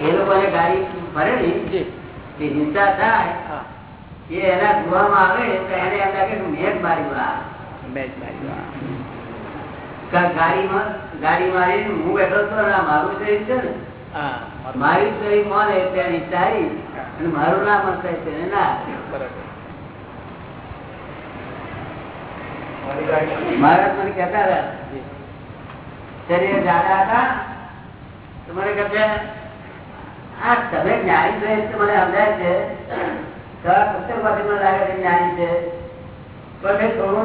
એ લોકોને ગાડી ભરેલી હિંસા થાય એ એના જોવામાં આવે તો એને એમ લાગે કે મેં જ ગાડીમાં ગાડી મારી હું બેઠો હતો મારું શરીર છે ને મારી. શરીર મળે ત્યાં ચારી અને મારું નામ હશે ના. મહારાજ મને કહેતા હતા, શરીર જાડા હતા? તો મને તમે જ્ઞાની સમજાય છે. મને લાગે છે જ્ઞાની છે.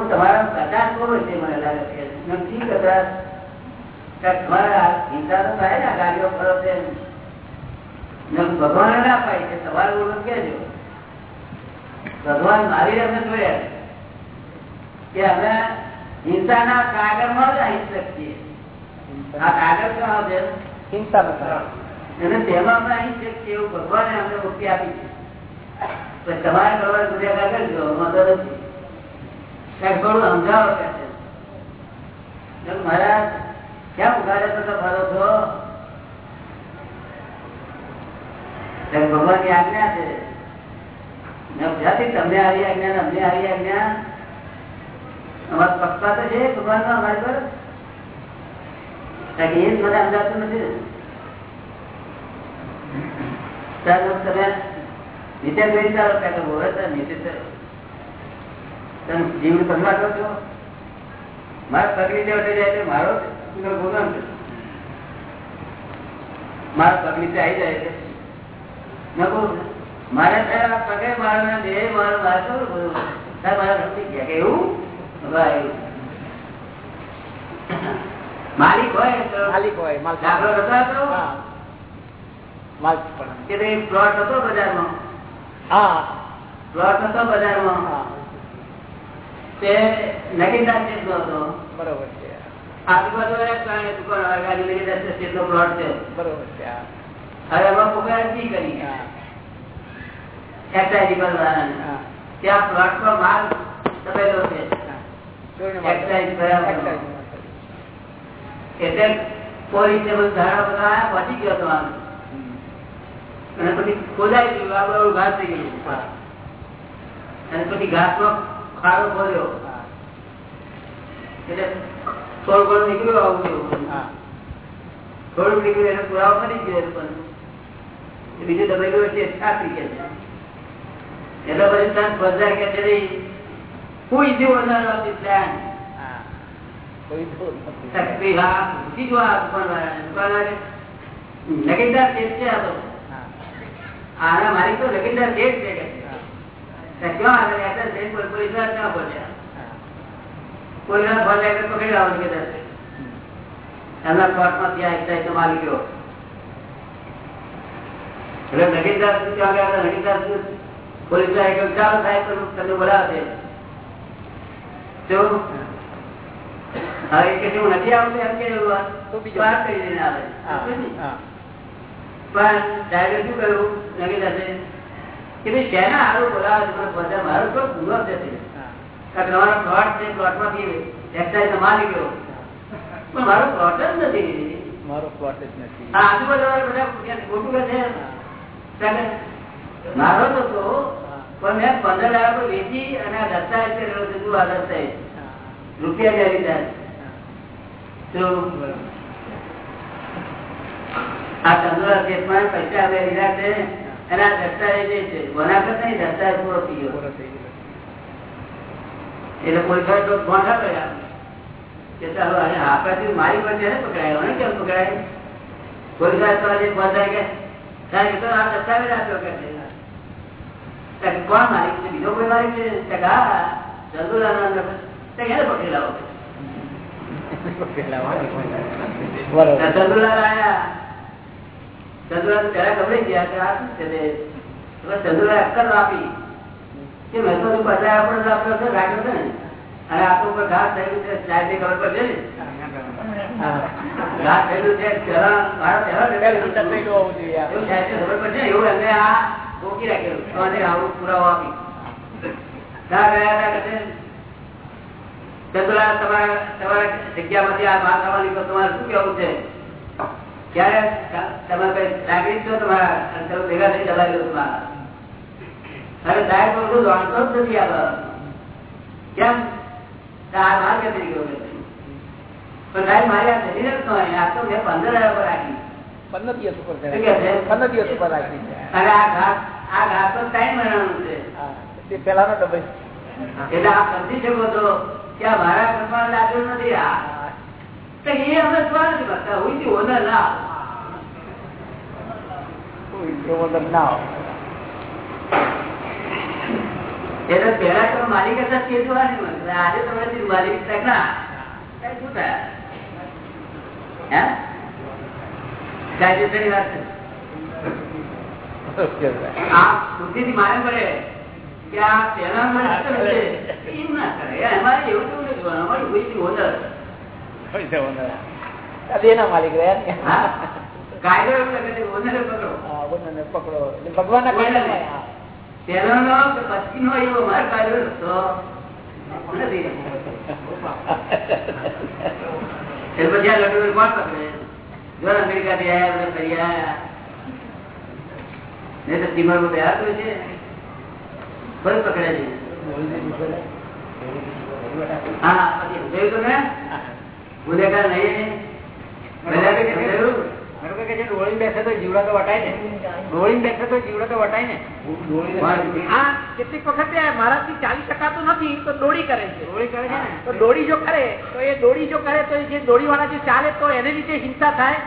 તમારા કદાચ થોડો છે મને લાગે છે. નથી કદાચ તમારા હિંસા તો થાય ને ગાડીઓ ફરો છે ભગવાન ના પાય છે, તમારું ઓળખ કેજો. ભગવાન મારી રમે જોયા કે અમે હિંસાના કાગળમાં જ અહિંસક છીએ આ કાગળ શું છે હિંસા અને તેમાં અમે અહિંસક છીએ એવું ભગવાને અમને મુક્તિ આપી છે. તમારે કરવાની ગુનેગાર કરજો વાંધો નથી. કંઈક થોડું સમજાવો કે છે. મારા ક્યાં ઉગાડે તો ફરો છો? ભગવાનની આજ્ઞા છે. તમને આવી આજ્ઞા અમને આવી આજ્ઞા અમારા પક્ષપાત છે, ભગવાન નો. અમારી મારા મારો ભોગવાન મારા પગલી આવી જાય છે. મારે પગે મારા બે મારો મારતો મારા સમજી ગયા? કે એવું? માલિક હોય માલિક હોય માલ દાખલો હતો? માલ કે ભાઈ પ્લોટ હતો બજારમાં? હા. પ્લોટ હતો બજારમાં? તે નગીનદાર જેટલો હતો. બરોબર છે. આજુબાજુ દુકાન ગાડી નગીનદાર જેટલો પ્લોટ છે બરોબર છે હવે એમાં પોકાર અરજી કરી? એક્સાઇઝ કરવાના ત્યાં પ્લોટ પર માલ તપેલો છે. એટલે બધું ધારા બધા ગયો હતો અને પછી ખોદાઈ ગયું આ બધું ઘાસ થઈ ગયું. અને પછી ઘાસ ખાડો ખોલ્યો એટલે થોડું ઘણું નીકળ્યું આવું જેવું હા. થોડુંક નીકળ્યું એને પુરાવો કરી ગયો. એ બીજું દબાઈ છે ખાતરી કે છે. એટલે પછી ત્યાં સ્પર્ધા કે છે who is the owner of this land? કોઈ લગીનદાર કેસ છે આ તો. આના મારી તો લગીનદાર કેસ છે કે. ક્યાં આગળ છે કોઈ પોલીસવાળા ક્યાં બોલ્યા હા. કોઈ ના ફોન લાગે પકડી લાવો લગીનદાર. છે એમના કોર્ટમાં ત્યાં એક સાઈડ માલિક ગયો એટલે લગીનદાર શું ત્યાં ગયા હતા? લગીનદાર શું? પોલીસ ચાલુ થાય તો તમને બોલાવે છે તો હવે કે હું નથી આવતું એમ કે પણ સાહેબે શું કહ્યું કે ભાઈ શેના બોલાવે બધા મારો પૂરો તમારો પ્લોટ છે? એક્સાઇઝ ગયો. પણ મારો પ્લોટ જ નથી. મારો પ્લોટ જ નથી. આજુબાજુ બધા ખોટું છે. મારો તો પણ મેં પંદર હજાર પર વેચી અને આ દસ્તાવેજ કરેલો આ દસ્તાવેજ રૂપિયા લીધા આ ચંદ્ર કેસમાં પૈસા અમે લીધા છે અને આ દસ્તાવેજ છે બનાવટ નહીં દસ્તાવેજ પૂરો થઈ ગયો. પૂરો થઈ ગયો. એટલે કોઈ ફોન ના કર્યા કે ચાલો અને આપણાથી મારી પર ને પકડાયો? ને કેમ પકડાય? કોઈ સાહેબ તો આજે બંધાય કે આ દસ્તાવેજ આપ્યો કે કોણ માલિક છે બીજો કોઈ માલિક છે કે હા ચંદુલાના અંદર તો એને પકડી લાવો પેલા વાળી. તો બરોબર ચંદુલાલ આયા ચંદુલાલ પેલા ગભરાઈ ગયા કે આ શું છે ચંદુલાલ અક્કલ આપી કે મેં તો પચાસ આપણે રાખ્યો છે ને અને ઉપર ઘાસ થયેલું છે સાહેબ ખબર પડશે ને ઘાસ થયેલું છે ખબર પડશે એવું એમને આ રોકી રાખેલું તો આવું પુરાવો આપી. ત્યાં ગયા હતા કે ચંદ્રા તમારા તમારા જગ્યામાંથી આ માલ થવાની તો તમારે શું કેવું છે? ક્યારે તમે કઈ નાગરિક છો તમારા તમે ભેગા થઈ દબાઈ તમારા અરે સાહેબ તો જાણતો જ નથી આ કેમ? આ માલ કે ગયો પણ સાહેબ મારી આ તો મેં પંદર હજાર પર રાખી. પંદર દિવસ ઉપર? પંદર દિવસ ઉપર રાખી અને આ ઘાસ આ તો ટાઈમ બનાવવાનું છે. હા. તે પેલાનો એટલે આપ સમજી શકો છો. કે આ મારા કૃપા લાગ્યું નથી. આ તો એ અમે સ્વા નથી કરતા. હું થી ઓનર ના ના હોય. એટલે પેલા માલિક આજે તમે માલિક ના. કઈ શું થાય? હે? કાયદેસરની વાત છે. આ બુદ્ધિથી મારે પડે કે આ પેલા મને અસર છે એમ ના કરે. અમારે એવું કેવું નથી જોવાનું અમારું બુદ્ધિ ઓનર હોય છે owner. આ દેના માલિક રહ્યા ને. હા? કાયદો એવું લાગે છે ઓનરે પકડો. હા, owner ને પકડો. એટલે ભગવાનના કાયદામાં, હા. પહેલાનો પછીનો એવો મારો કાયદો તો નથી એટલે પછી આ લડુ કોણ પકડે? જો અમેરિકાથી આયા બધા ફરી આયા. નહીં તો ટીમરમાં બેહાર છે. કોઈ પકડે નહીં હા પછી સમજાયું તો ગુનેગાર નહીં પહેલા કઈ સમજાયું? ડોળી બેસે તો જીવડા તો વટાય ને. ડોળી બેસે તો જીવડા તો વટાય ને. કેટલીક વખત મારાથી ચાલી શકાતું નથી તો દોડી કરે છે. દોડી કરે છે તો દોડી જો કરે તો એ દોડી જો કરે તો જે દોડી વાળા જે ચાલે તો એને લીધે હિંસા થાય.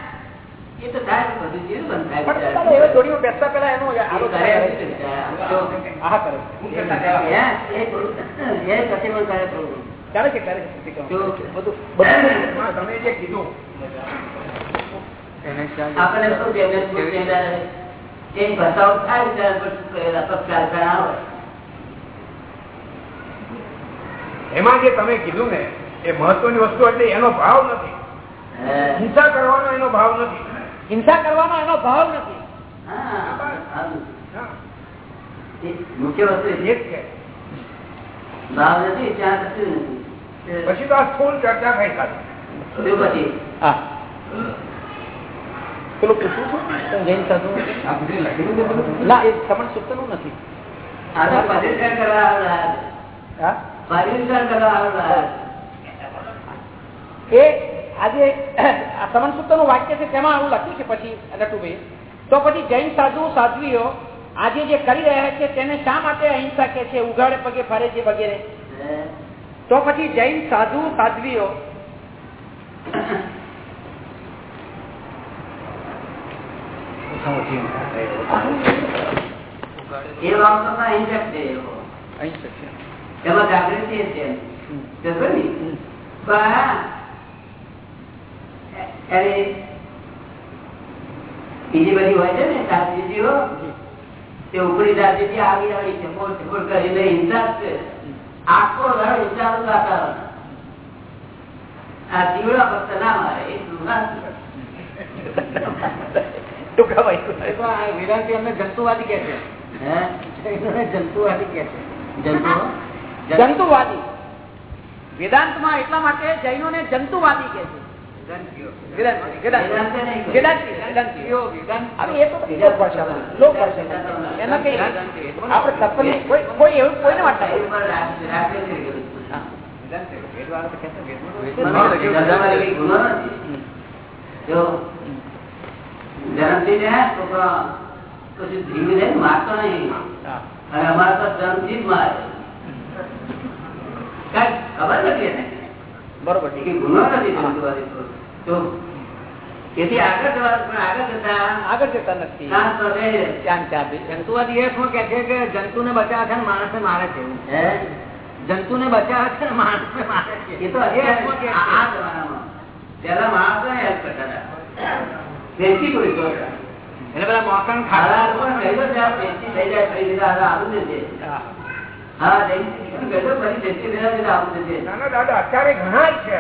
એમાં જે તમે કીધું ને એ મહત્વની વસ્તુ એટલે એનો ભાવ નથી. હિંસા કરવાનો એનો ભાવ નથી. હિંસા કરવાનો એનો ભાવ નથી. મુખ્ય વસ્તુ છે. ભાવ નથી ત્યાં કશું નથી. પછી તો આ સ્થુલ ચર્ચા થઈ પછી. હા. પેલું છું? જૈન સાધુ? ના નથી. એ આજે આ સમન સૂત્રનું વાક્ય છે તેમાં આવું લખ્યું છે પછી નટુભાઈ તો પછી જૈન સાધુ સાધ્વીઓ આજે જે કરી રહ્યા છે તેને શા માટે અહિંસા કે છે? ઉઘાડે પગે ફરે છે વગેરે. તો પછી જૈન સાધુ સાધ્વીઓ એ વાસ્તવમાં અહિંસક છે એવો. અહીં એમાં જાગૃતિ છે. એની બીજી બધી હોય છે ને શાસ્ત્રીજીઓ તે ઉપરી જાતિથી આવી આવી ચપોળ ચપોળ કરીને હિંસા છે. આખો ઘર હિંસાનું વાતાવરણ આ જીવડા ફક્ત ના મારે એ ના જંતુવાદી કે છે. હે? જંતુવાદી કે છે. જંતુવાદી. વેદાંતમાં એટલા માટે જૈનોને જંતુવાદી કે છે. જન્મથી જ હે છોકરો કશું ધીમે ધીમે મારતો નહીં હા. અને અમારે તો જન્મથી જ મારે કઈ ખબર નથી એને બરોબર કે ઠીક ગુનો નથી જંતુવાદી તો. તો તેથી આગળ જવા પણ આગળ જતા આગળ જતા નથી. જંતુવાદી કે છે કે જંતુને બચાવે છે ને મારે છે જંતુ ને બચાવે છે ને માણસને મારે છે. એ તો આ જમાનામાં. પેલા માણસો હેલ્પ કરતા હતા. દેશી પુરુષો હતા. એટલે પેલા મોકણ ખાડા દેશી થઈ જાય આવું દેજે હા. હા દેશી કહેલો ફરી દેશી થઈ જાય આવું દેજે ના ના દાદા અત્યારે ઘણા છે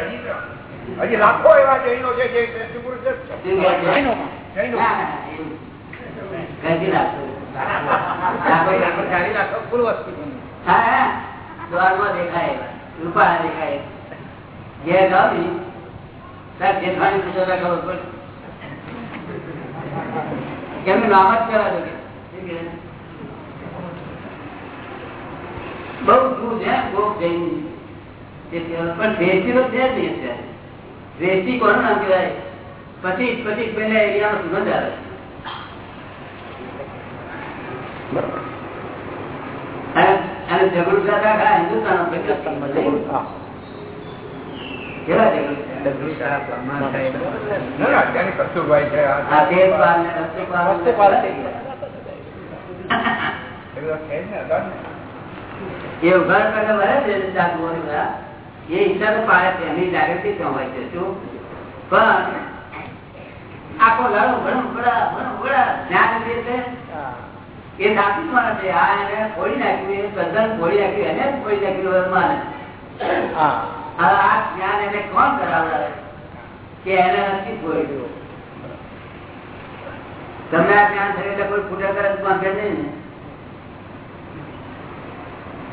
હજી તો. હજી લાખો એવા જૈનો છે જે દેશી પુરુષ જ છે શું કહે છે? જૈનોમાં. જૈનો ના, ના, એવું. કહેતી રાખો. ચાલી રાખો ફૂલ વસ્તુ હા હા દ્વારમાં દેખાય રૂપાળા દેખાય ઘેર જાઓ ને તાર જેઠાણી પૂછો તો ખબર પડે એમનું નામ જ કહેવા દો કે બહુ દૂર છે ગોપ જૈન પણ દેશી તો છે જ નહીં અત્યારે દેશી કોનું નામ કહેવાય? પછી પચીસ પેલા એરિયામાં સુગંધ આવે અને- હિન્દુસ્તાન. એ ઉઘાડ કરે વળે છે એ ઈચ્છા પાડે છે એની જાગૃતિ ત્યાં હોય છે શું? પણ આખો લાડો ઘણો બડા ઘણો બડા જ્ઞાન જે છે? એ સાચું માને છે. આ એને ફોડી નાખ્યું એ તદ્દન ફોડી નાખ્યું એને જ ફોડી નાખ્યું માને. હવે આ જ્ઞાન એને કોણ કરાવડાવે? કે એને નથી ફોડ્યું. તમને આ જ્ઞાન થયું એટલે કોઈ ફૂટા કરે વાંધો નહીં ને.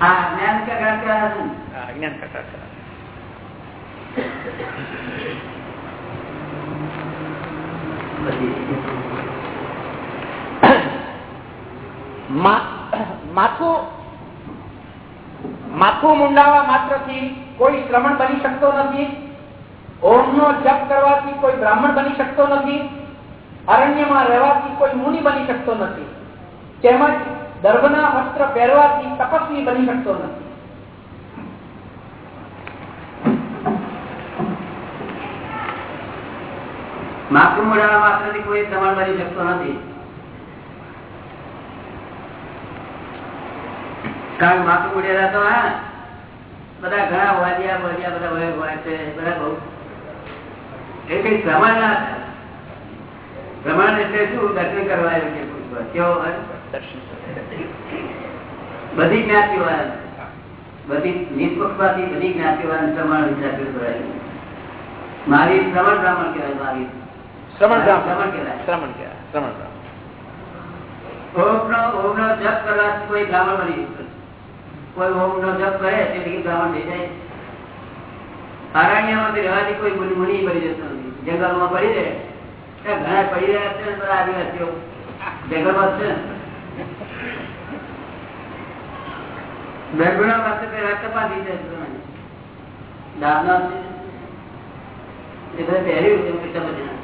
આ જ્ઞાન કે જ્ઞાન કરતા. માથું મુંડાવા માત્રથી કોઈ શ્રમણ બની શકતો નથી. ઓમનો જપ કરવાથી કોઈ બ્રાહ્મણ બની શકતો નથી. અરણ્યમાં રહેવાથી કોઈ મુનિ બની શકતો નથી. તેમજ દર્ભના વસ્ત્ર પહેરવાથી તપસ્વી બની શકતો નથી. માથું મોઢાના માત્રથી કોઈ સમાન બની શકતો નથી. કારણ કે માથું મોઢેલા તો, હા, બધા ઘણા વાદ્યા વાજ્યા બધા વય હોય છે, બધા બહુ. એ પ્રમાણ પ્રમાણ એટલે શું? દર્શન કરવા એવું છે પૂછવા. કેવો બધી જ્ઞાતિઓ બધી નિષ્પક્ષપાતી બધી જ્ઞાતિઓ પ્રમાણ વિચાર મારી શ્રવણ બ્રાહ્મણ કહેવાય, મારી. શ્રમણ કહેવાય. શ્રમણ કહેવાય શ્રમણ ઓમનો જપ કરવાથી કોઈ બ્રાહ્મણ બની. કોઈ ઓમનો જપ કરે તેથી બ્રાહ્મણ થઈ જાય રહેવાથી કોઈ મુનિ બની જતો નથી જંગલમાં પડી રહે ઘણા પડી રહ્યા છે બધા આદિવાસીઓ જંગલમાં છે ને. પાસે છે તમને. દાદા. એ બધા પહેર્યું છે સમજ ના.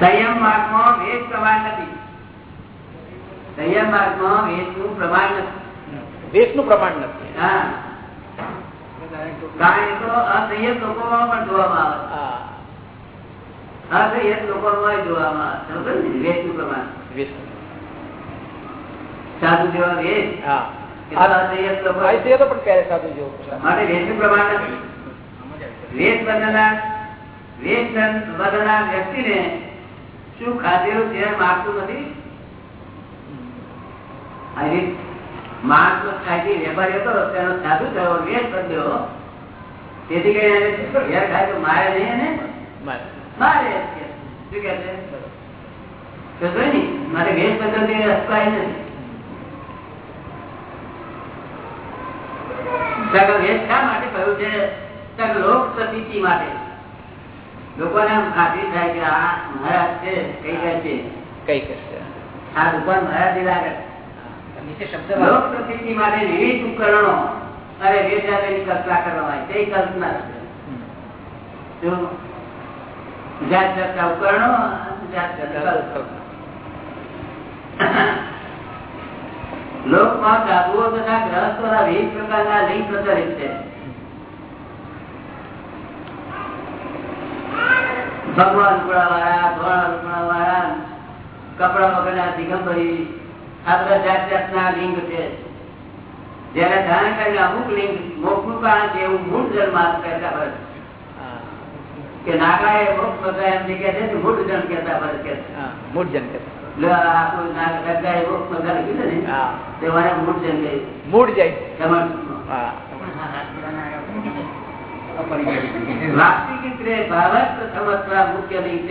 સંયમ માર્ગમાં વેદ પ્રમાણ નથી. સંયમ માર્ગમાં વેદનું પ્રમાણ નથી. દેશનું પ્રમાણ નથી. હા. કારણ એ તો અસંયત લોકોમાં પણ જોવામાં આવે અસંયત લોકોમાં જોવામાં આવે સમજો ને? પ્રમાણ. સાધુ જેવા વેદ? પ્રમાણ નથી. વેદ વેદ વ્યક્તિને શું ખાધેલું છે માગતું નથી? માણસ તો ખાઈ વેપારી હતો તેનો સાધુ થયો વેદ બંધ્યો તેથી કઈ ઘેર ખાય તો મારે નહીં મારે. શું કે છે? મારે વેદ પદ્ધતિ અસ્પાય નથી. કે શા માટે કહ્યું છે? લોક પ્રતીતિ માટે. લોકોને ખાતરી થાય કે આ મહારાજ છે કઈ છે? કઈ કરશે આ દુકાન મહારાજ લાગે લોક પ્રતીતિ માટે વિવિધ ઉપકરણો અરે વેચાયેલી કલ્પના કરવામાં આવી તે કલ્પના છે. જો જાત જાતના ઉપકરણો જાત જાતના. લોકમાં સાધુઓ તથા ગ્રહસ્થોના વિવિધ પ્રકારના લિંગ પ્રચલિત છે. ભગવાન રૂપડા વાળા ધોળા રૂપડા વાળા કપડા વગરના દિગંબરી આ બધા જાત જાતના લિંગ છે. જયારે ધારણ કરીને અમુક લિંગ મોક્ષનું કારણ છે એવું મૂળ જન્મ કરતા હા. કે નાગા એ મોક્ષ બધા એમ કે છે મૂળ જન્મ કેતા હોય કે મૂળ જન્મ મૂળજન કે લે આ આપણું નાગા એ મોક્ષ બધા કીધું ને તે વાળા મૂળ જન્મ કહે મૂળ જાય વાસ્તવિક રીતે ભાવ જ. પ્રથમ અથવા મુખ્ય નહીં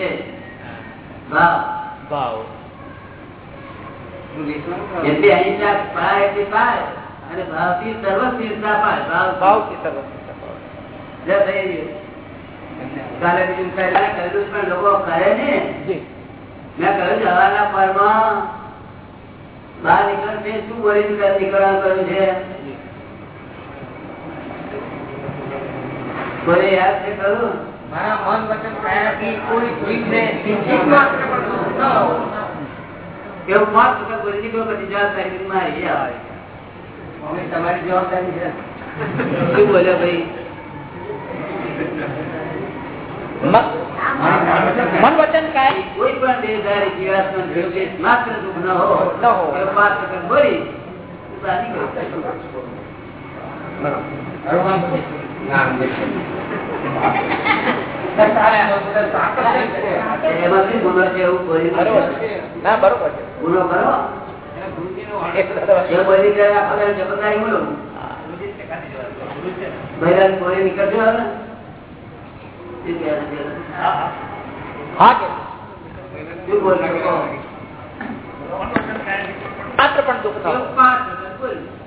ભાવ એટલે પાય અને ને શું બોલી નીકળવાનું કર્યું છે બોલે યાદ છે ખરું મારા મન વચન કાયાથી કોઈ જીવને કિંચિત માત્ર પણ દુઃખ ન હોય. એવું પાંચ વખત બોલી નીકળો પછી જવાબદારી મારી આવે હવે તમારી જવાબદારી છે શું બોલ્યો ભાઈ મન વચન કાય કોઈ પણ દેહધારી જીવાત્મા જીવકે માત્ર દુઃખ ન હો ન હો. એવું પાંચ વખત બોલી બહાર નીકળો. એમાં શું ગુનો છે એવું બોલી બરોબર છે. ના બરોબર ગુનો કરો જબરદારી બોલો બહેરાન બોલી નીકળજો હવે પણ દુઃખ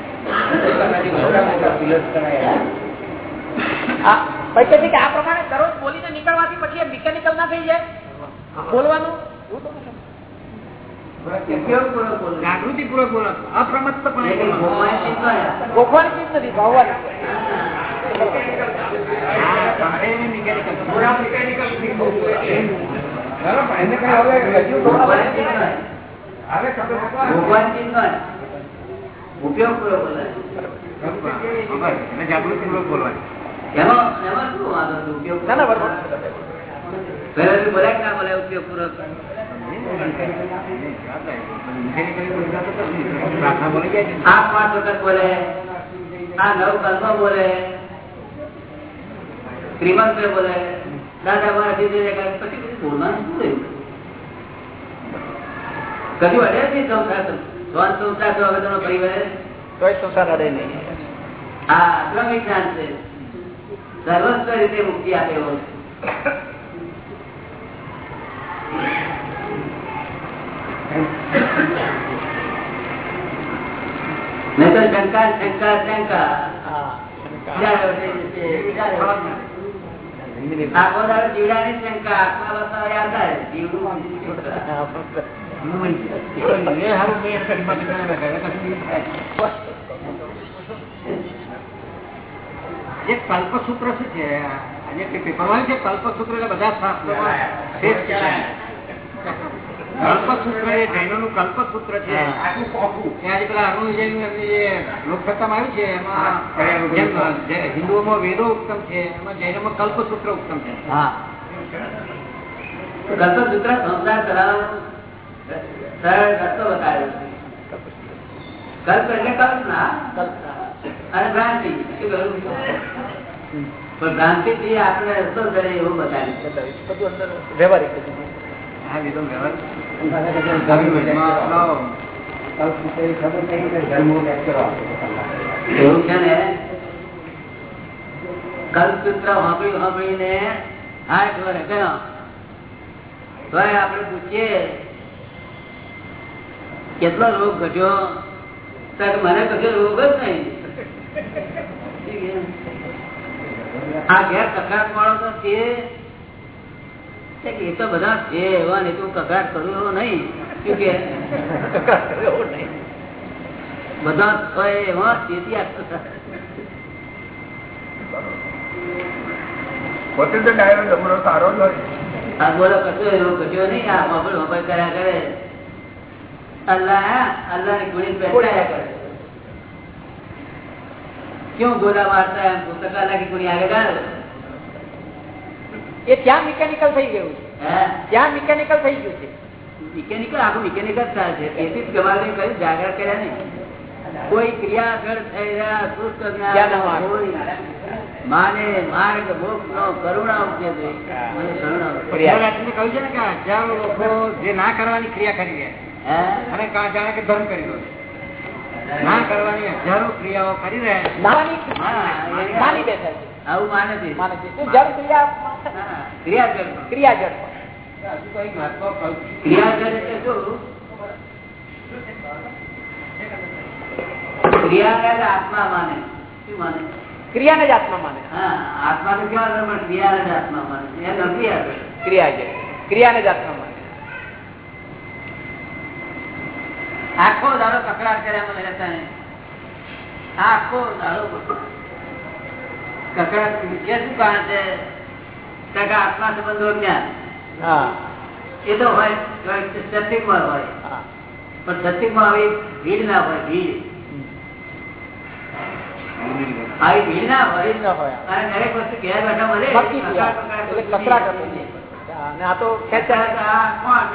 પછી કે આ પ્રમાણે દરરોજ બોલીને નીકળવાથી પછી મિકેનિકલ ના થઈ જાય? બોલવાનું. જાગૃતિ પૂર્વક થોડા પૂર્વક બોલાય. જાગૃતિ પૂર્વક બોલવાની એમાં એમાં શું વાંધો ઉપયોગ ના ના પહેલાથી બોલી છે. આ પાંચ વખત બોલે. આ નવ કલ્પ બોલે. શ્રીમંત બોલે. દાદા મારા દીદી પછી બોલવાનું શું રહ્યું? કદી અડે નહીં સંસાર તો. સંસાર તો હવે તમે પરિવાર તોય સંસાર અડે નહીં આ અક્રમ વિજ્ઞાન છે સર્વસ્વ રીતે મુક્તિ આપે એવો છે. તો શંકા શંકા શંકા હા. આખો દાડો જીવડાની શંકા આત્મા બસવા યાદ આવે જીવડું જે કલ્પસૂત્ર શું છે આજે કે પેપરમાં છે કલ્પસૂત્ર એટલે બધા શાસ્ત્રોમાં કલ્પસૂત્ર એ જૈનોનું કલ્પસૂત્ર છે આજે પેલા એમની જે લોકસત્તામાં આવ્યું છે એમાં હિન્દુઓમાં વેદો ઉત્તમ છે. એમાં જૈનોમાં કલ્પસૂત્ર ઉત્તમ છે કલ્પસૂત્ર સંસાર ચલાવવાનું સરળ રસ્તો બતાવ્યો છે. કલ્પ એટલે કલ્પના. અને ભ્રાંતિ. પણ ભ્રાંતિ થી આપણે રસ્તો કરે એવું બતાવ્યું. વ્યવહારિક છે. એવું ને? કલ્પસૂત્ર સાંભળી સાંભળીને હાથ વળે ગયો તો આપણે પૂછીએ કેટલો રોગ ઘટ્યો? મને કશો રોગ જ નહીં. આ ઘેર કકડાટ વાળો તો છે. કે એ તો બધા છે એવા ને તું કકડાટ કરું એવો નહીં. શું કે? બધા હોય એવા તેથી પોતે તો ડાયરો સારો જ હોય. આ બોલો કશો એવો કશો નહીં? આ મોબાઈલ મોબાઈલ કર્યા કરે. અલ્લાહ કર્યા નહીં. કોઈ ક્રિયા આગળ થયેલા સુસ્ત માને માર્ગ ભોગ નો કરુણા ઉપજે કહ્યું છે ને કે હજારો લોકો જે ના કરવાની ક્રિયા કરી રહ્યા અને જાણે કે ધર્મ કરી દો. ના કરવાની હજારો ક્રિયાઓ કરી રહ્યા આવું માને છે. માને છે. તો ક્રિયા? હા, ક્રિયા જળ. ક્રિયા જળ ક્રિયા જળ એટલે શું? ક્રિયાને જ આત્મા માને. શું માને? ક્રિયાને જ આત્મા માને. હા આત્મા તો કરે ક્રિયાને જ આત્મા માને. ક્રિયા ક્રિયાને જ આત્મા માને આખો દાડો કકડાટ કર્યા મને રહેતા આખો દાડો કકડાટ. કે શું કારણ છે? ટકા આત્મા સંબંધો જ્ઞાન એ તો હોય સત્યમાં હોય. પણ સત્યમાં આવી ભીડ ના હોય ભીડ. આવી ભીડ ના હોય. અને દરેક વસ્તુ ઘેર બેઠા મળે. થયા. નહીં. અને આ તો ખેંચાય કોણ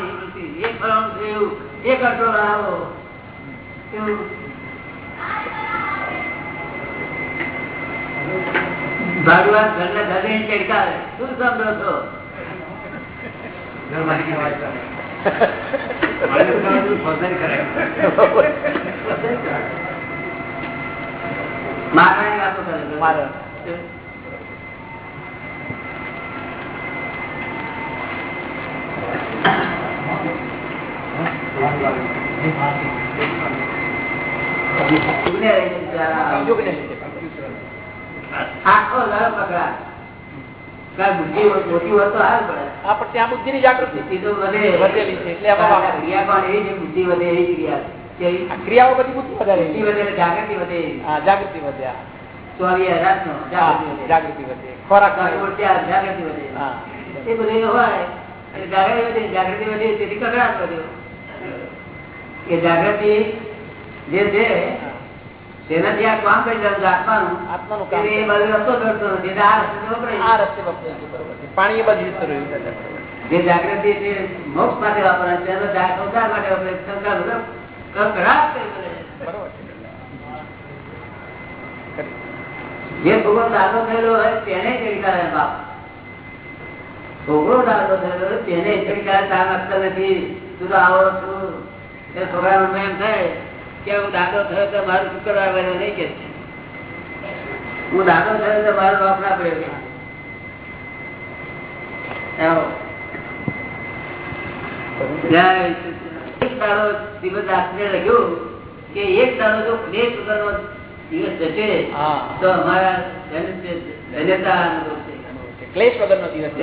એક ફલાણું છે એક કંટ્રોલ આવો. ભાડુઆત ઘરના ધણી ચડકાવે. શું સમજો છો વાતો કરે. મારે. સુને રહી બુદ્ધિ બુદ્ધિની જાગૃતિ. વધે. વધેલી છે એટલે એવી છે બુદ્ધિ વધે એવી ક્રિયા આ ક્રિયાઓ બધી બુદ્ધિ વધારે વધે જાગૃતિ વધે જાગૃતિ વધ્યા નો જાગૃતિ વધે. જાગૃતિ વધે. ખોરાક જાગૃતિ વધે. એ બધું હોય. જાગૃતિ વધે જાગૃતિ વધે તેથી કકડાટ વધ્યો એ જાગૃતિ જે છે તેનાથી આ કામ કરી જવાનું આત્માનું. આત્માનું કામ એ બાજુ રસ્તો ચડતો નથી. આ રસ્તે વપરાય આ રસ્તે વપરાય પાણી એ બાજુ જતું રહ્યું જે જાગૃતિ છે મોક્ષ માટે વાપરાય છે એનો સંસાર માટે વપરાય. સંસાર કકડાટ. જે ભોગો દાદો થયેલો હોય તેને ચડી બાપ. ભોગો દાદો થયેલો તેને ચડી તાર નક્કર નથી. તું તો આવો છું. એ છોકરાનું એમ થાય કે હું દાદો થયો તો મારું શુક્રવાર બન્યો નહીં કે હું દાદો થયો તો મારો બાપ ના પડ્યો દાડો શ્રીમદ લખ્યું કે એક દાડો જો ક્લેશ વગરનો દિવસ જશે હા. તો અમારા ધન્ય- ધન્યતા ક્લેશ વગરનો દિવસ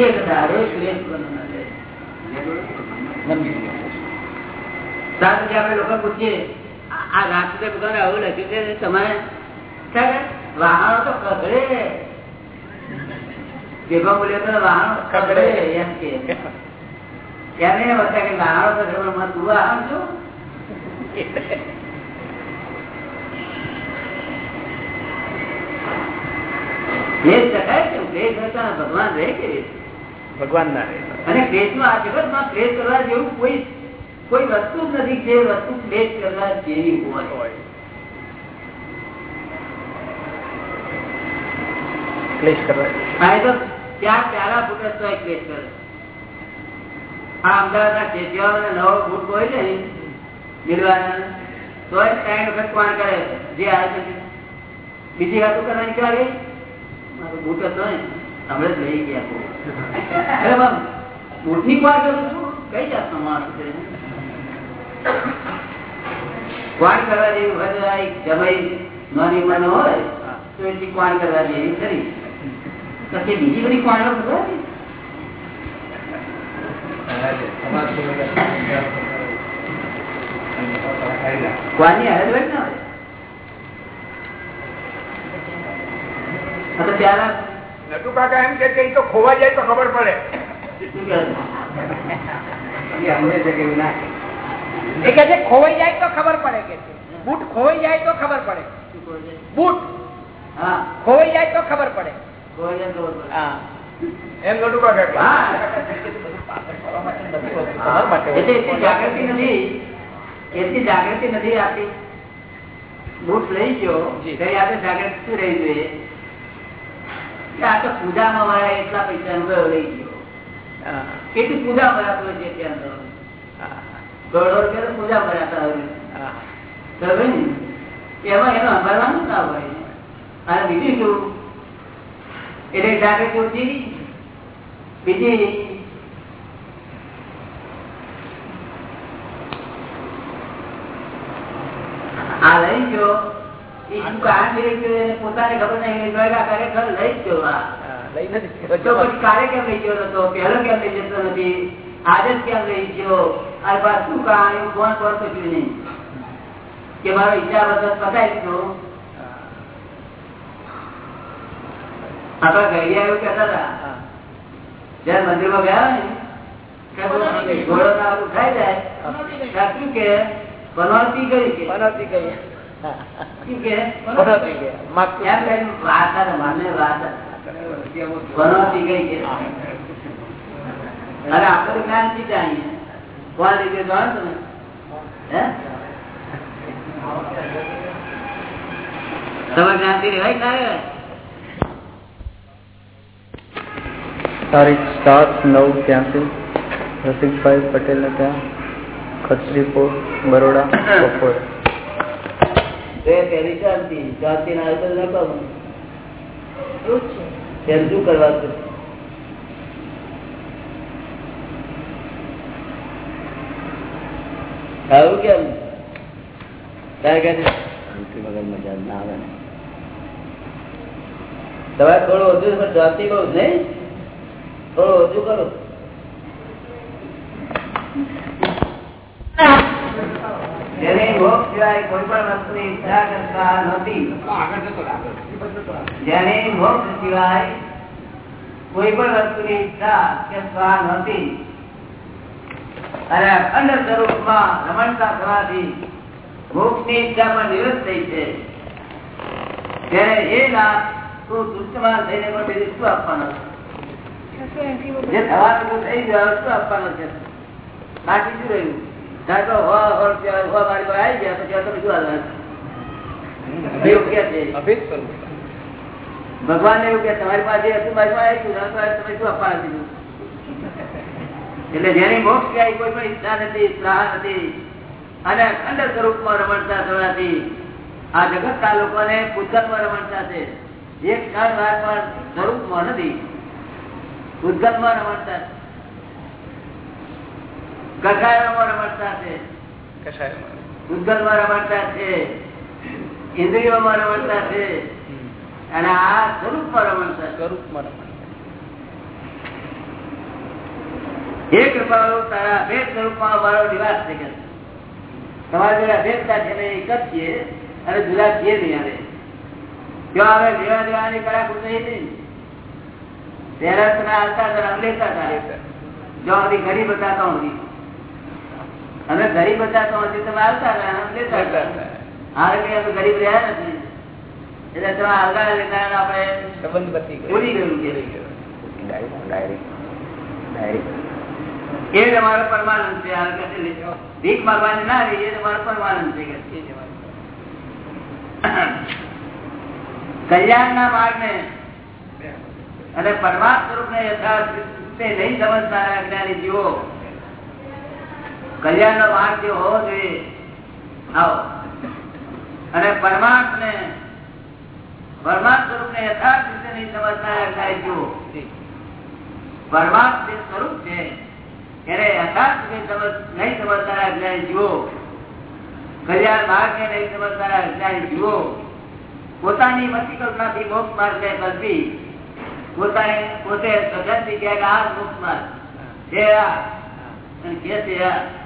એક દાડો ક્લેશ ન જાય. ત્યાર પછી આપણે લોકો રાત્રે આવું કે? છું. ક્લેશ શકાય છે ભગવાન રહે કે ભગવાન ના અને ક્લેશમાં આ જગતમાં ક્લેશ કરવા જેવું કોઈ કોઈ વસ્તુ જ નથી જે વસ્તુ ક્લેશ કરવા જેવી હોય. ક્લેશ કરવા પ્યારા ફૂટે ક્લેશ કરે આ ટેટિયાઓને નવો બૂટ હોય છે ને નિર્વાણ તો એ ત્રણ વખત કોણ કરે? જે આવે છે. બીજી વાતો કરવાની ક્યાં ગઈ? મારો બુટ હતો ને. હમણાં જ લઈ ગયા બૂટની કોણ કરું છું કઈ જાતનો માણસ છે? કોણ કરવા જેવી હોય જમાઈ નાની મન હોય તો એથી કોણ કરવા જેવી ખરી. પછી બીજી બધી કોણ હોય ને હવે? નટુ કાકા એમ કે તો ખોવા જાય તો ખબર પડે? એ કે છે ખોવાઈ જાય તો ખબર પડે કે. બૂટ ખોવાઈ જાય તો ખબર પડે. શું બૂટ ખોવાઈ જાય તો ખબર પડે. એમ નટુ કાકા જાગૃતિ નથી. એટલી જાગૃતિ નથી આપી બુટ લઈ ગયો. જાગૃતિ શું રહી જોઈએ? આ તો પૂજામાં મારા એટલા પૈસા નો લઈ ગયો. કેટલી પૂજા ભરાતો છે ત્યાં તો? કરોડો રૂપિયા તો પૂજા ભરાતા હોય. હા. બરાબર ને? એમાં એનું સંભાળવાનું ના હોય. અને બીજું શું? એટલે ઓછી બીજી આ લઈ ગયો. પોતાને ખબર નહીં એ જોયેલા ખરેખર લઈ જ ગયો. આ હા. લઈ નથી તો પછી કાલે કેમ લઈ ગયો નતો? પહેલો કેમ લઈ જતો નથી? આજે કેમ લઈ ગયો? આ બાદ કારણ કોણ કોણ કશું નહીં? કે મારો ઈચ્છા બધા પતાવી દો આપડા ઘડિયા એવું કહેતા હતા. જયારે મંદિરમાં ગયા ને ઘોડો ના ઉઠાઈ જાય શું કે પનોતી ગઈ હા. શું કે? પનોતી ગઈ માગતું એમ કઈ વાત આવે મને વાત બનાવતી ગઈ કે અરે આપણે તો જ્ઞાનથી જાણીએ કોણ રીતે જાણો તમે હે તમે જ્ઞાનથી રેવાય ના રેવાય તારીખ સાત નવ ત્યાંસી રસિકભાઈ પટેલને ત્યાં ખત્રીપુર બરોડા બપોરે તો એ પહેલી શાંતિ શાંતિ ના આવે ન કરવું તેમ શું કરવા આવું કેમ તમારે થોડું ઓછું પણ શાંતિ બહુ નહીં? થોડું ઓછું કરો. જેને ભોગ સિવાય કોઈ પણ વસ્તુની ઈચ્છા કરતા નથી. જેને ભોગ સિવાય કોઈ પણ વસ્તુની ઈચ્છા કરતા નથી. અને અખંડ સ્વરૂપમાં રમણતા થવાથી મોક્ષની ઈચ્છા પણ નિવૃત્ત થઈ છે. ત્યારે એ લાભ તું તુષ્ટમાં થઈને પણ બીજું શું આપવાનો છે? જે થવાનું થઈ ગયું શું આપવાનું છે? બાકી શું રહ્યું? ભગવાન એવું કે તમારી પાસે હતું તમે શું આપવાના દીધું એટલે જેની મોક્ષ ક્યાંય કોઈ પણ ઈચ્છા નથી સલાહ નથી અને અખંડ સ્વરૂપમાં રમણતા થવાથી આ જગતના લોકોને માં રમણતા છે. એક ક્ષણ સ્વરૂપમાં નથી. પૂતગલમાં રમણતા છે. કસાયોમાં રમણતા છે ઇન્દ્રિયોમાં છે અને આ સ્વરૂપમાં રમણતા સ્વરૂપમાં રમણ હે કૃપાળુ તારા ભેદ સ્વરૂપમાં અમારો નિવાસ છે કે તમારા જોડે અભેદતા છે એક જ છીએ અને જુદા છીએ નહીં હવે જો હવે લેવા દેવાની કુદરતી નહીં. પહેલા આવતા હતા લેતા હતા. જો સુધી ગરીબ હતા તો અમે ગરીબ હતા તો હજી તમે આવતા હાલ ગરીબ રહ્યા નથી. એટલે તમે આવતા લેતા અને આપણે સંબંધ બધી ભૂલી ગયું કે ડાયરી ડાયરી ડાયરી એ જ પરમાનંદ છે. ભીખ માગવાની ના રહી એ તમારો પરમાનંદ છે. કે છે. માર્ગ ને અને પરમાત્મ સ્વરૂપને યથાર્થ રીતે નહીં સમજનારા અજ્ઞાની જીવો કલ્યાણનો માર્ગ જે હોવો જોઈએ. અને પરમાર્થ સ્વરૂપ ને યથાર્થ રીતે નહીં સમજનારા જુઓ. પરમાત્મ જે સ્વરૂપ છે, એને યથાર્થ રીતે નહીં સમજનારા અજ્ઞાની જુઓ. કલ્યાણ માર્ગને નહીં સમજનારા અજ્ઞાની જુઓ. પોતાની મતિ કલ્પનાથી મોક્ષ માર્ગને કલ્પી પોતાને પોતે સજનથી કહે કે આ મોક્ષ માર્ગ. છે આ. કે છે આ.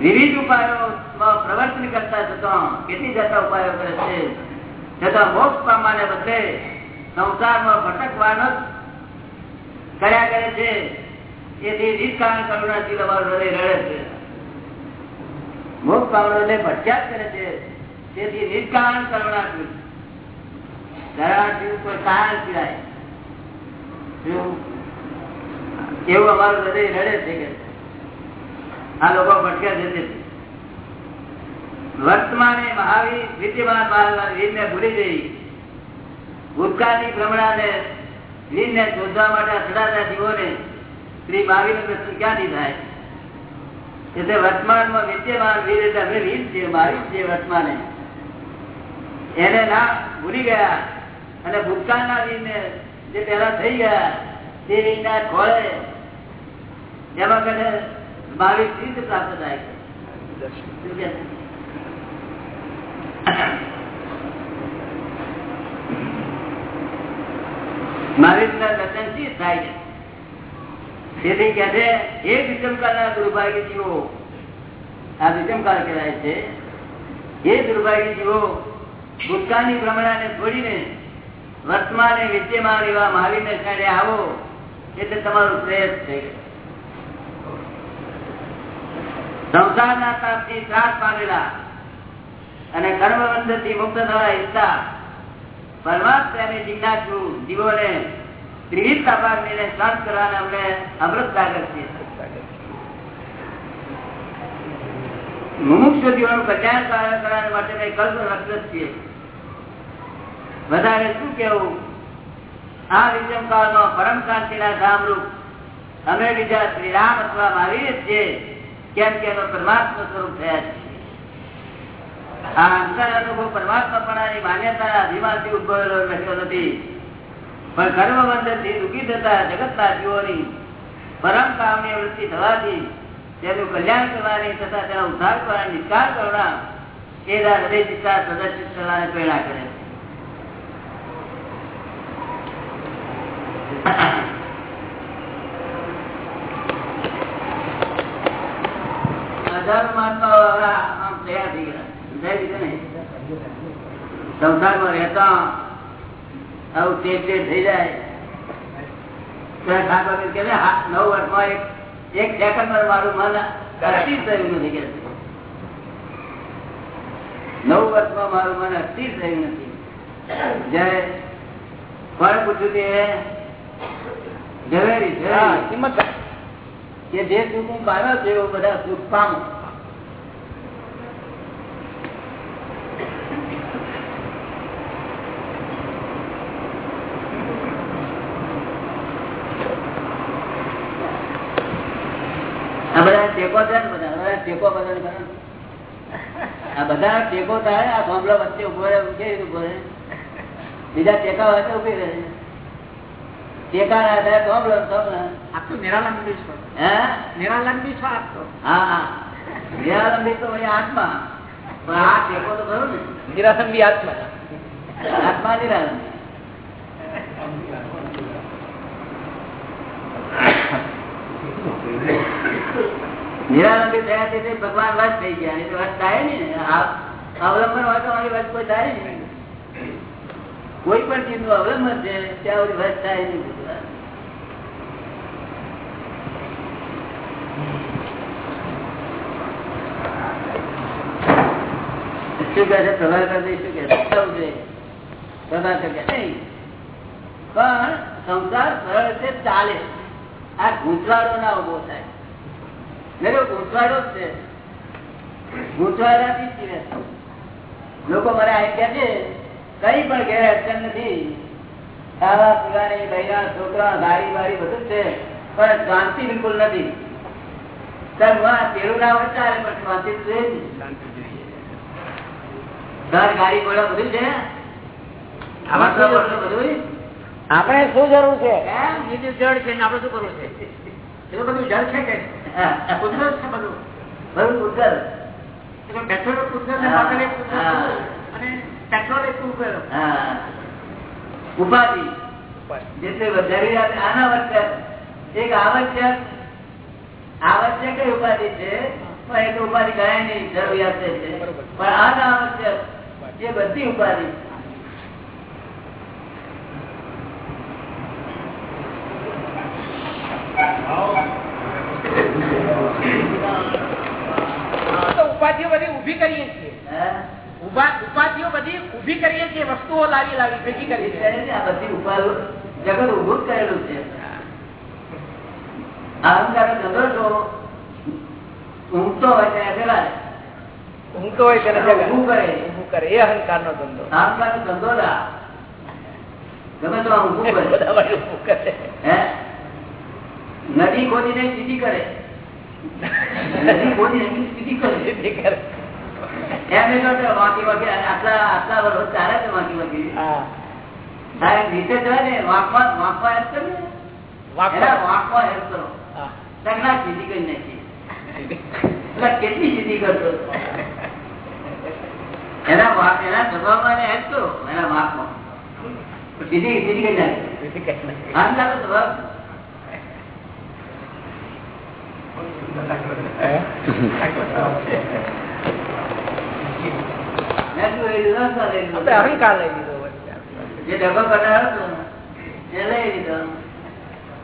વિવિધ ઉપાયો પ્રવર્તન કરતા જતા કેટલી જતા ઉપાયો કરે છે? છતાં મોક્ષ પામવાને બદલે સંસારમાં ભટકવાનો કર્યા કરે છે. એથી નિષ્કારણ કરુણાથી તમારું હૃદય રડે છે. મોક્ષ એટલે ભટક્યા કરે છે. તેથી નિષ્કારણ કરુણાથી કરુણાથી કોઈ કારણ પીડાય? એવું અમારું હૃદય રડે છે કે આ લોકો ભટક્યા છે વર્તમાને મહાવીર વિદ્યમાન મહાવીર વીરને ભૂલી જઈ ભૂતકાળની ભ્રમણાને વીરને શોધવા માટે અથડાતા જીવોને શ્રી મહાવીર પ્રશ્ન ક્યાંથી થાય? એટલે વર્તમાનમાં વિદ્યમાન વીર એટલે અમે વીર છીએ, મહાવીર છીએ વર્તમાને. એને ના ભૂલી ગયા અને ભૂતકાળના વીરને જે પહેલા થઈ ગયા તે વીરના ખોળે. એમાં કને મહાવીર સિદ્ધ પ્રાપ્ત થાય છે. શું કહે દર્શનથી થાય છે? જીવો આ વિષમકાળ કહેવાય છે. એ દુર્ભાગ્ય જીવો ભૂતકાળની ભ્રમણાને છોડીને વર્તમાને વિદ્યમાન એવા મહાવીરને આવો, એટલે તમારું થઈ છે સંસારના તાપથી ત્રાસ પામેલા અને કર્મબંધથી મુક્ત થવા ઈચ્છા પરમાત્માને જિજ્ઞાસુ, જીવોને ત્રિવિધ મેળે શાંત કરવાને અમને અમૃત સાગર છીએ મુમુક્ષ જીવન કલ્યાણ કરવા માટે કઈ કલ્પ રક્ષક છીએ. વધારે શું કેવું આ વિષમ કાળમાં પરમ શાંતિના ધામરૂપ અમે બીજા શ્રી રામ અથવા મહાવીર છીએ. કેમ કે પરમાત્મા સ્વરૂપ થયા છે. આ અંતર અનુભવ પરમાત્માપણાની માન્યતા અભિમાનથી ઉદભવેલો રહેતો નથી. પણ કર્મબંધનથી દુઃખી થતા જગતના જીવોની પરમ કામની વૃત્તિ થવાથી તેનું કલ્યાણ કરવાની તથા તેનો ઉદ્ધાર કરવાની નિષ્કાર કરવા એ હૃદય ચિત્તા પ્રદર્શિત કરવાને પ્રેરણા કરે છે. હજારો મહાત્માઓ હવે આમ તૈયાર થઈ ગયા સમજાય દીધું ને? સંસારમાં રહેતા આવું તેજ તેજ થઈ જાય. ત્યાં ઠાકોર કે ને, હા, નવ વર્ષમાં એક એક સેકન્ડ મારું મન અસ્થિર થયું નથી કે. છે. નવ વર્ષમાં મારું મન અસ્થિર થયું નથી. જયારે કોણ પૂછ્યું કે ઝવેરી હા, ઝવેરી કિંમત. કે જે સુખ હું પામ્યો છું એવું બધા સુખ પામો આ બધા ટેકો છે ને બધા બધા ટેકો બધા કરે આ બધા ટેકો થાય આ થાંભલા વચ્ચે ઊભો રહે કેવી રીતે ઊભો રહે? બીજા ટેકા હોય તો ઊભી રહે. ટેકા ના થાય થાંભલો થાંભલા. આપ નિરાલંબી છો. હે? નિરાલંબી છો આપ તો. હા હા. નિરાલંબી તો અહીં આત્મા. પણ આ ટેકો તો ખરો ને. નિરાસંબી આત્મા. આત્મા નિરાલંબી. નિરાલંબી થયા છે ભગવાન વશ થઈ ગયા. તો વશ થાય ને. અવલંબન હોય તો અમારી વશ કોઈ થાય નહીં. કોઈ પણ ચીજનું અવલંબન છે, ત્યાં સુધી થાય નહીં શું કહે છે? પ્રભાકર શું કહે છે? છે. કે પણ સંસાર સરળ રીતે ચાલે. આ ગૂંચવાડો ના ઊભો થાય. ગૂંચવાડો જ છે. ગૂંચવાડાથી જ લોકો મને આ કહે છે કઈ પણ અડચણ નથી. ખાવા પીવાની બૈરા છોકરા ગાડી વાડી બધું છે પણ શાંતિ બિલકુલ નથી. સર ના હોય ચાલે પણ શાંતિ ઘર ગાડી ઘોડા બધું છે? આપણે શું જરૂર છે? આપણે શું કરવું છે? બધું જળ છે કે. કુદરત છે બધું. બધું પેટ્રોલ કુદરત. અને પેટ્રોલ હા. ઉપાધિ. જેટલી વધારી અનાવશ્યક એક આવશ્યક આવશ્યક ઉપાધિ છે પણ એક ઉપાધિ ગણાય નહીં જરૂરિયાત છે. પણ અનાવશ્યક એ બધી ઉપાધિ. તો ઉપાધિઓ બધી ઊભી કરીએ છીએ. ઉપાધિઓ બધી ઊભી કરીએ છીએ વસ્તુઓ લાવી લાવી ભેગી કરી બધી ઉપાધિઓ જગત ઉભું કરેલું છે. અહંકાર નગર છો ઊંઘતો હોય ત્યાં પેલા ઊંઘતો હોય તેને જગા ઊભું કરે. ઊભું કરે. એ અહંકાર નો ધંધો. અહંકાર નો ધંધો ના ગમે તો ઊભું કરે. નદી ખોદીને સીધી કરે. કેટલી સીધી કરતો એના વાપ એના સ્વભાવમાં હેલ્પ કરો એના વાંકમાં. સીધી સીધી કરી નાખી. અહંકાર નો સ્વભાવ મેં શું એ લીધો નતો લઈ લીધો. આપણે અહંકાર લઈ લીધો જે ડબ્બો કઢાયો હતો એ લઈ લીધો.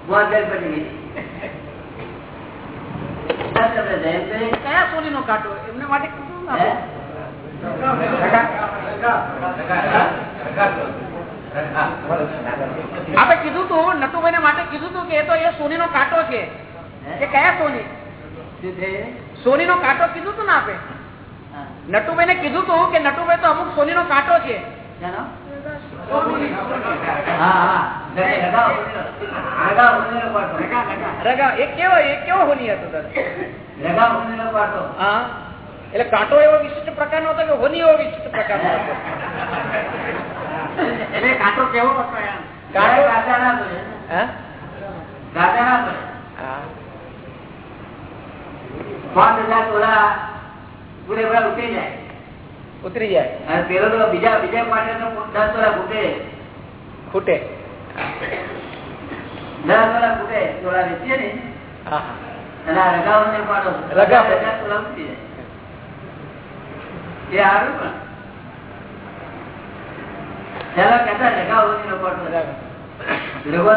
બોતેર પડી ગઈ. આ તમે જયંતભાઈ, કયા સોની નો કાંટો? એમને માટે કીધું ને કીધું તું નટુભાઈ માટે કીધું તું કે એ તો એ સોની નો કાંટો છે. એ કયા સોની? સોની નો કાંટો કીધું તું ને આપે. નટુભાઈ ને કીધું તું કે નટુભાઈ તો અમુક સોની. નો કાંટો છે એટલે કાંટો એવો વિશિષ્ટ પ્રકાર નો હતો કે હોની એવો વિશિષ્ટ પ્રકારનો હતો? એટલે કાંટો કેવો હતો? કાંટો? રાજા ના? ગાતા ના. પાંચ હજાર તોલા પૂરેપૂરા ઉતરી જાય. ઉતરી જાય. અને પેલો તો બીજા બીજા માટે તો દસ તોલા ફૂટે ખૂટે. દસ તોલા ફૂટે તોલા વેચીએ ને. હા હા. અને આ રગાવો ને પાડો. રગાવો. હજાર તોલા ઉતરી જાય. એ સારું પણ. પેલા રગાવ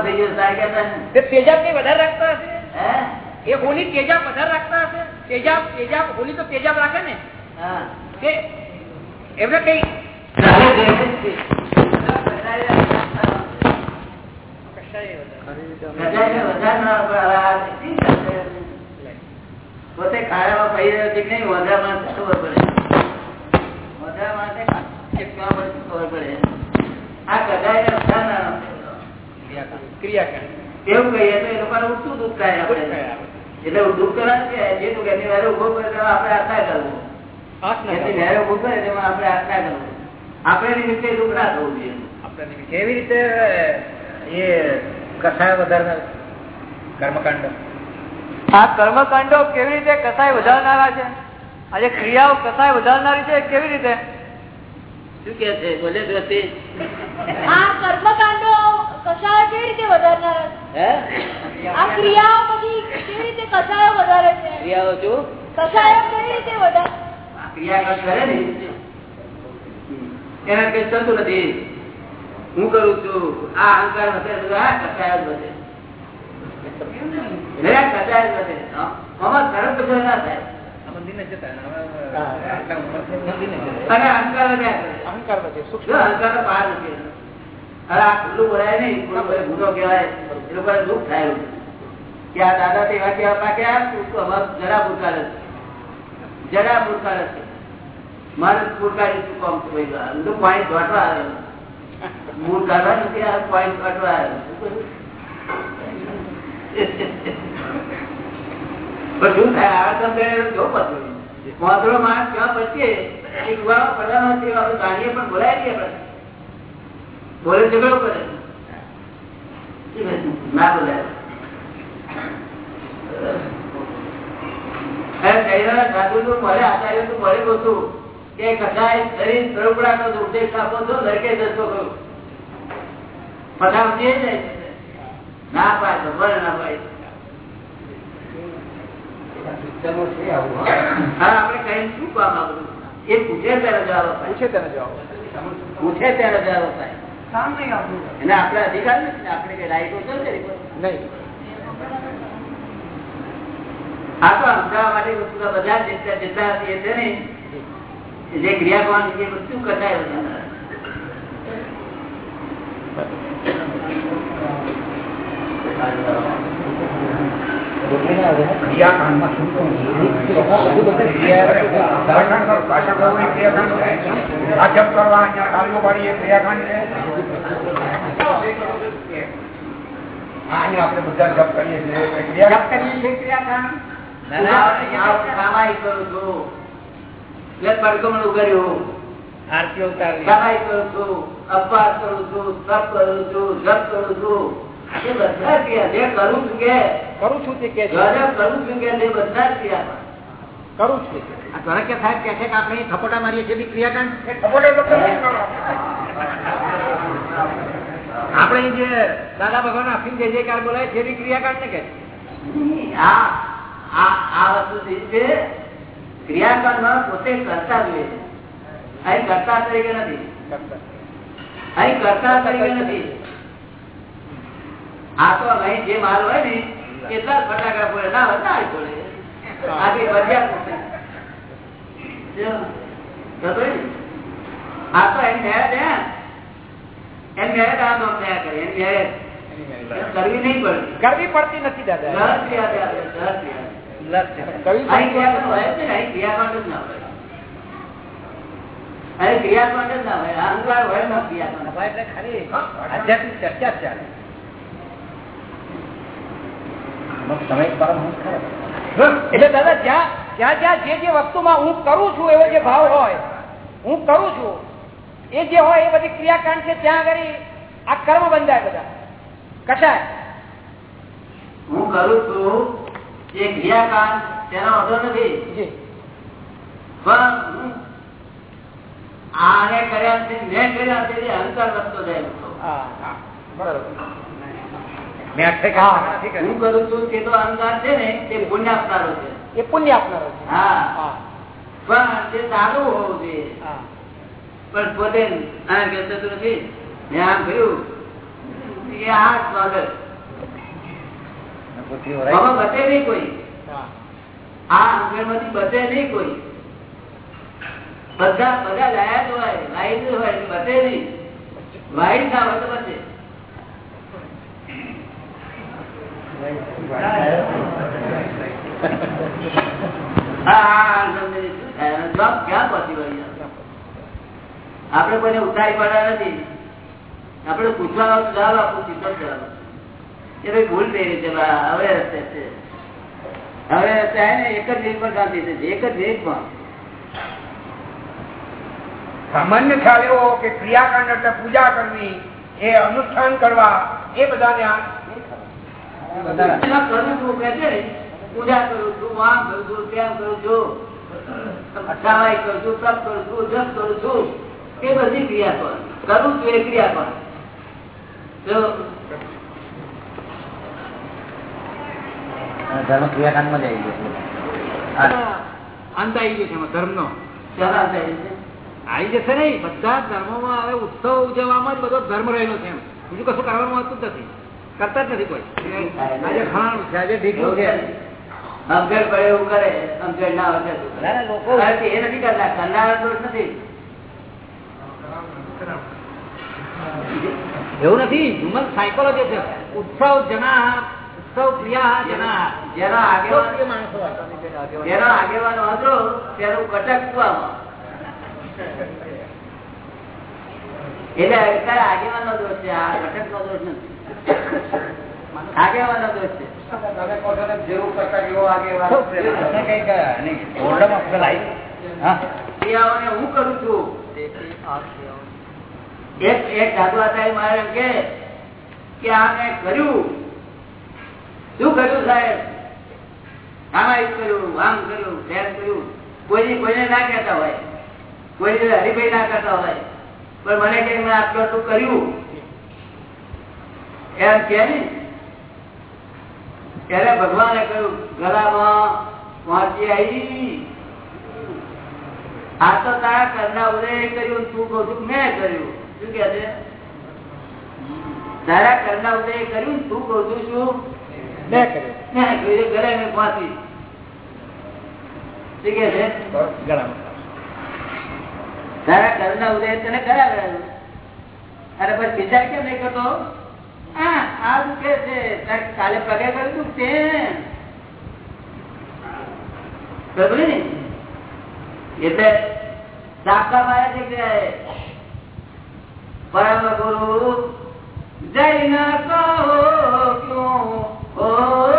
થઈ ગયો તેજાબની વધારે રાખતા હશે? હે? એ હોલી તેજાબ વધારે રાખતા હશે? તેજાબ તેજાબ હોલી તો તેજાબ રાખે ને? હા. એમને કઈ? પોતે ખાડામાં પડી રહ્યો છે નહીં વધારે માણસને ખબર પડે. વધારે માણસને કે ક્યાં પડે છે ખબર પડે. આ કદાચ ક્રિયા કરે એવું કહીએ તો એ લોકોને ઉઠતું દુઃખ થાય આપણે. એટલે દુઃખ કરવા છે જે દુઃખ એની વારે ઊભો કરે તેમાં આપણે આશા કરવું. એની કરે. ઊભો કરે તેમાં આપણે આશા કરવું. આપણે એની દુઃખ ના થવું જોઈએ. કેવી રીતે એ કસાય વધારનાર કર્મકાંડ? આ કર્મકાંડો કેવી રીતે કસાય વધારનારા છે? આજે ક્રિયાઓ કસાય વધારનારી છે કેવી રીતે? શું કે છે? બોલે દ્રષ્ટિ આ કર્મકાંડો કશાયો કેવી રીતે વધારનારા? હે? આ ક્રિયાઓ બધી કેવી રીતે કશાયો વધારે છે? ક્રિયાઓ શું? કશાયો કેવી રીતે વધારે? ક્રિયા કરે ને? એના કઈ થતું નથી. હું કરું છું. આ અહંકાર વધે જ જ આમાં ના થાય. અને અહંકાર અહંકાર વધે સૂક્ષ્મ. અહંકાર તો બહાર નથી. ગુનો કહેવાય. એ લોકોને દુઃખ થાય. આ દાદા તે કેવા પાક્યા તું તો અમારું જરા જ છે. જરા પુરકાર છે. મૂળ કાઢવા નથી, આ પાણી ઘટવા આવ્યો. શું થાય? આ તમને જો પતું વાંધળો માણસ ક્યાં પછી એક વાર પડવાનો પણ બોલાય નહીં આપણે. બોલે ઝઘડો કરે ના કહેવાના સાધુ નું મળે આચાર્યનું મળે બધું કે કસાય શરીર પ્રભુડા નો ઉપદેશ આપો છો નરકે જશો કહ્યું બધા સમજીએ ના પાય તો ભલે ના પાય હા આપણે કઈ શું કામ આ એ પૂછે ત્યારે જવાબ પૂછે ત્યારે જવાબ પૂછે ત્યારે જવાબ અપાય એને આપણે અધિકાર નથી ને આપણે કઈ રાઈટો છે ને નહીં. આ તો સમજાવવા માટે વસ્તુના બધા જેટલા જેટલા એ છે ને જે ક્રિયા કોણ છે એ બધું ક્રિયાકાંડ જપ ક્રિયાકાંડ આપણે બધા જપ કરીએ છીએ એ ક્રિયા- આ સામાયિક કરું છું પડકમણું ઉતારવી સહાય કરું છું અપવાસ કરું છું, તપ કરું છું, જપ કરું છું. કરું છું કે તે કે છે. કરું છું કે તે બધા જ ક્રિયા કરું છું તે. આ સાહેબ કહે છે કે આપણે થપોટા મારીએ છીએ બી ક્રિયાકાંડ? આપણે જે દાદા ભગવાન અફીમ જે જયકાર બોલાય? છે બી ક્રિયાકાંડ ને કે આ વસ્તુ જે છે ક્રિયાકાંડમાં પોતે કરતા જોઈએ છે. અહીં કરતા તરીકે નથી. અહીં કરતા તરીકે નથી. આ તો અહીં જે માલ હોય ને કેટલા ફટાકડા પડે ના હોય ના. જો, ખબર ને? આ તો એમ મેરેજ હે. એની મેરેજ આ તો થયા કરે એમ મેરેજ કરવી નહીં પડતી. કરવી પડતી નથી દાદા. આધ્યાત્મિક ચર્ચા જ ચાલે. આનો પરમહંસ ખરો. એટલે દાદા જ્યાં જ્યાં જ્યાં જે જે વસ્તુમાં હું કરું છું એવો જે ભાવ હોય હું કરું છું એ જે હોય એ બધી ક્રિયાકાંડ છે ત્યાં આગળ આ કર્મ બંધાય બધા. કશાય? હું કરું છું એ ક્રિયાકાંડ તેનો અધો નથી. પણ હું આને કર્યા મેં કર્યા છે એ અહંકાર વધતો જાય. બરોબર. હા. કરું છું તે તો અહંકાર છે ને તે પુણ્ય આપનારો છે. એ પુણ્ય આપનારો છે. હા. હા. પણ તે સારું હોવું જોઈએ. પણ પોતે આ કહેતો નથી. મેં આમ કહ્યું એ આ સ્વાગત. પૃથ્વી વરાઈ. આમાં બચે નહીં કોઈ. હા. અંગણમાંથી બચે નહીં કોઈ. બધા બધા લાયા જ હોય લાઈ જ હોય બચે નહીં. વાઈટ ના હોય તો બચે. આપણે કોઈને ઉતારી પડ્યા નથી. આપડે પૂછવાનો જવાબ આપવું જ એ ભાઈ ભૂલ થઈ રહી છે હવે રસ્તે છે હવે રસ્તે ને? એક જ મિનિટ પર શાંતિ છે. એક જ મિનિટમાં સામાન્ય ખ્યાલ એવો કે ક્રિયાકાંડ પૂજા કરવી, એ અનુષ્ઠાન કરવા, એ બધાને આ એના કરું છું કે છે ને, પૂજા કરું છું આમ કરું છું તેમ કરું છું. સવાઈ કરું છું તપ કરું છું જપ કરું છું. એ બધી ક્રિયા કર. કરું છું એ ક્રિયા કર. ધર્મ ક્રિયાકાંડમાં આવી ગયું. અંત આવી ગયો છે ધર્મ નો આવી જશે નહીં. બધા ધર્મોમાં હવે ઉત્સવ ઉજવવામાં જ બધો ધર્મ રહેલો છે એમ. બીજું કશું કરવાનું હોતું જ નથી. કરતા જ નથી કોઈ. આજે ખાણ છે આજે ઢીકલું છે. સમજણ પડે એવું કરે સમજણ ના હોય ના, ના, એ નથી કરતા કરનારા દોષ નથી. એવું નથી હ્યુમન સાયકોલોજી છે. ઉત્સવ જના ઉત્સવ ક્રિયા જના જેનો આગેવાન જેનો આગેવાનો હતો તેનું કટક આમાં એટલે અત્યારે આગેવાનો દોષ છે આ કટક નો દોષ નથી. આ મેં કર્યું. શું કર્યું સાહેબ? આમાં કર્યું આમ કર્યું તેમ કર્યું. કોઈ કોઈને ના કહેતા હોય. કોઈ હરિભાઈ ના કરતા હોય. પણ મને કઈ મેં આટલું આટલું કર્યું. એમ કે ત્યારે ભગવાને કહ્યું ગળામાં વાંચી આવી આ તો તારા કરના ઉદય કર્યું તું છું મેં કર્યું. શું કે છે? તારા કરના ઉદય કર્યું તું છું શું? મેં કર્યું. ગળે મેં ફાંસી શું કે છે? તારા કરના ઉદય તને કરાવે અરે પછી વિચાર કેમ નહીં કરતો? આ દુખે છે કાલે પગે કર્યું બરોબર ને એટલે સાકા માયા છે કે પરમ ગુરુ જૈન કહો ક્યું?